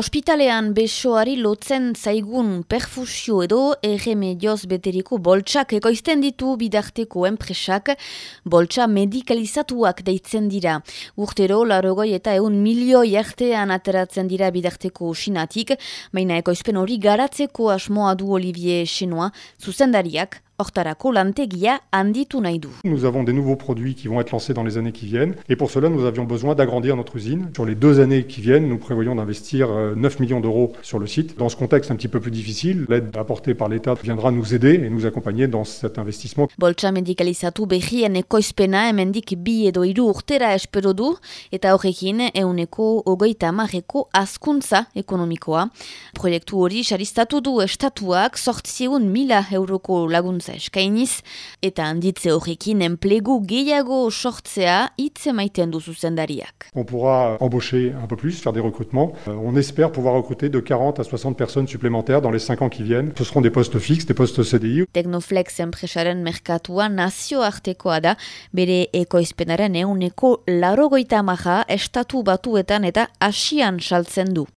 Ospitalean besoari lotzen zaigun perfusio edo erremedioz beteriko boltsak ekoizten ditu bidarteko enpresak, boltsa medikalizatuak deitzen dira. Urtero, larogoi eta eun milioi artean ateratzen dira bidarteko usinatik, baina ekoizpen hori garatzeko asmoa du Olivier Chenoa, zuzendariak hortarako lantegia handitu nahi du. Nous avons des nouveaux produits qui vont être lancés dans les années qui viennent et pour cela nous avions besoin d'agrandir notre usine. Sur les deux années qui viennent, nous prévoyons d'investir 9 euh, millions d'euros sur le site. Dans ce contexte un petit peu plus difficile, l'aide apportée par l'État viendra nous aider et nous accompagner dans cet investissement. Boltsa medikalizatu berrien ekoizpena hemendik bi edo hiru urtera espero du eta horrekin euneko ogoita marreko askuntza ekonomikoa. Proiektu hori saristatu du estatuak sortzieun mila euroko laguntza eskainiz, eta handitze horrekin enplegu gehiago sortzea hitz emaiten du zuzendariak. On pourra embaucher un peu plus, faire des recrutements. Euh, on espère pouvoir recruter de 40 à 60 personnes supplémentaires dans les 5 ans qui viennent. Ce seront des postes fixes, des postes CDI. Technoflex enpresaren merkatua nazioartekoa da, bere ekoizpenaren euneko larogoita maja estatu batuetan eta asian saltzen du.